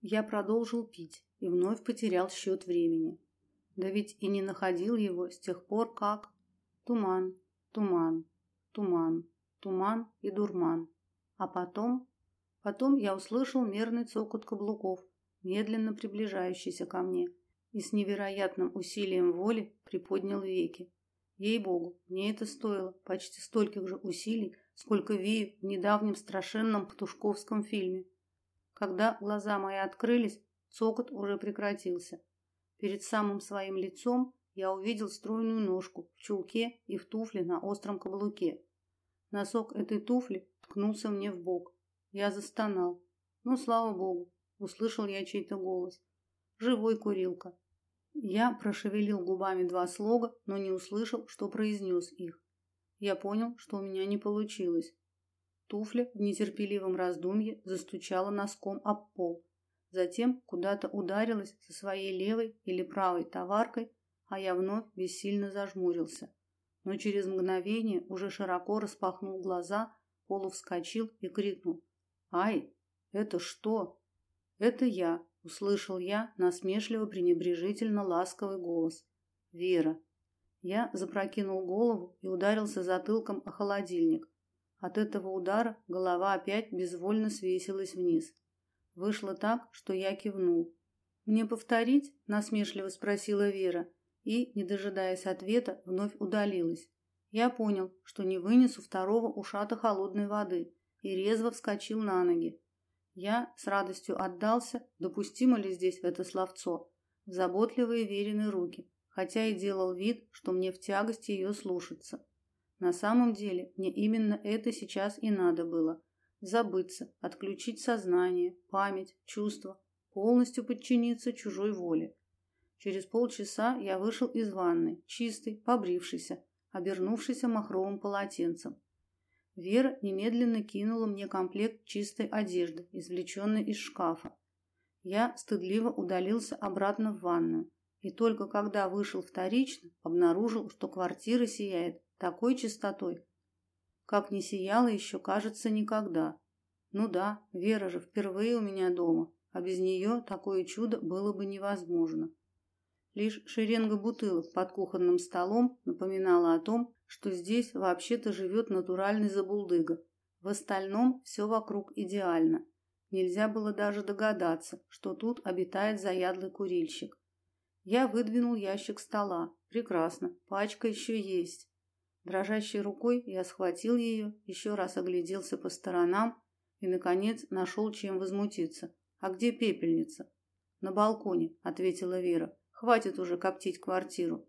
Я продолжил пить и вновь потерял счет времени. Да ведь и не находил его с тех пор, как туман, туман, туман, туман и дурман. А потом, потом я услышал мерный цокот каблуков, медленно приближающийся ко мне, и с невероятным усилием воли приподнял веки. Ей-богу, мне это стоило почти стольких же усилий, сколько Вию в недавнем страшенном птушковском фильме. Когда глаза мои открылись, цокот уже прекратился. Перед самым своим лицом я увидел стройную ножку в чулке и в туфле на остром каблуке. Носок этой туфли ткнулся мне в бок. Я застонал. Ну, слава богу, услышал я чей-то голос. Живой курилка. Я прошевелил губами два слога, но не услышал, что произнес их. Я понял, что у меня не получилось. Туфля в нетерпеливом раздумье застучала носком об пол. Затем куда-то ударилась со своей левой или правой товаркой, а я вновь бессильно зажмурился. Но через мгновение уже широко распахнул глаза, полувскочил и крикнул: "Ай, это что?" "Это я", услышал я насмешливо пренебрежительно ласковый голос. "Вера". Я запрокинул голову и ударился затылком о холодильник. От этого удара голова опять безвольно свесилась вниз. Вышло так, что я кивнул. Мне повторить? насмешливо спросила Вера и, не дожидаясь ответа, вновь удалилась. Я понял, что не вынесу второго ушата холодной воды и резво вскочил на ноги. Я с радостью отдался, допустимо ли здесь это словцо, в заботливые веренные руки, хотя и делал вид, что мне в тягость ее слушаться. На самом деле, мне именно это сейчас и надо было забыться, отключить сознание, память, чувства, полностью подчиниться чужой воле. Через полчаса я вышел из ванной, чистый, побрившийся, обернувшийся махровым полотенцем. Вера немедленно кинула мне комплект чистой одежды, извлеченной из шкафа. Я стыдливо удалился обратно в ванную, и только когда вышел вторично, обнаружил, что квартира сияет такой чистотой, как не сияла еще, кажется, никогда. Ну да, Вера же впервые у меня дома, а без нее такое чудо было бы невозможно. Лишь шеренга бутылок под кухонным столом напоминала о том, что здесь вообще-то живет натуральный забулдыга. В остальном все вокруг идеально. Нельзя было даже догадаться, что тут обитает заядлый курильщик. Я выдвинул ящик стола. Прекрасно, пачка еще есть. Дрожащей рукой я схватил ее, еще раз огляделся по сторонам и наконец нашел, чем возмутиться. А где пепельница? На балконе, ответила Вера. Хватит уже коптить квартиру.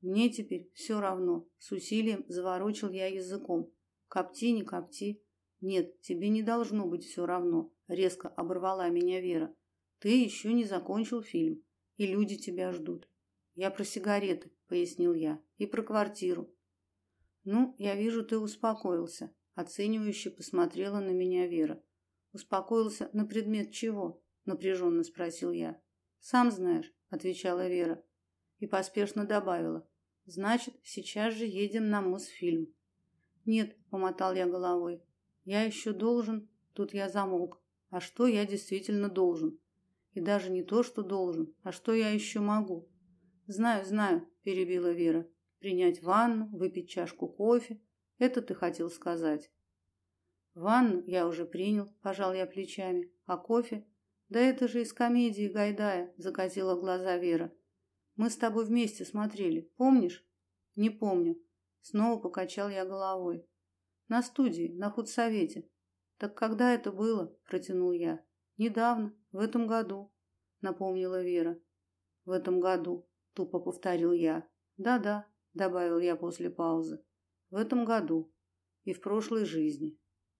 Мне теперь все равно. С усилием заворочил я языком. Копти, не копти. Нет, тебе не должно быть все равно, резко оборвала меня Вера. Ты еще не закончил фильм, и люди тебя ждут. Я про сигареты, пояснил я, и про квартиру. Ну, я вижу, ты успокоился, оценивающе посмотрела на меня Вера. Успокоился на предмет чего? напряженно спросил я. Сам знаешь, отвечала Вера и поспешно добавила: Значит, сейчас же едем на Мосфильм. Нет, помотал я головой. Я еще должен, тут я замолк. А что я действительно должен? И даже не то, что должен, а что я еще могу? Знаю, знаю, перебила Вера принять ванну, выпить чашку кофе. Это ты хотел сказать. Ванну я уже принял, пожал я плечами. А кофе? Да это же из комедии Гайдая, закатила глаза Вера. Мы с тобой вместе смотрели, помнишь? Не помню. Снова покачал я головой. На студии, на худсовете. Так когда это было? протянул я. Недавно, в этом году, напомнила Вера. В этом году, тупо повторил я. Да-да, добавил я после паузы. В этом году и в прошлой жизни.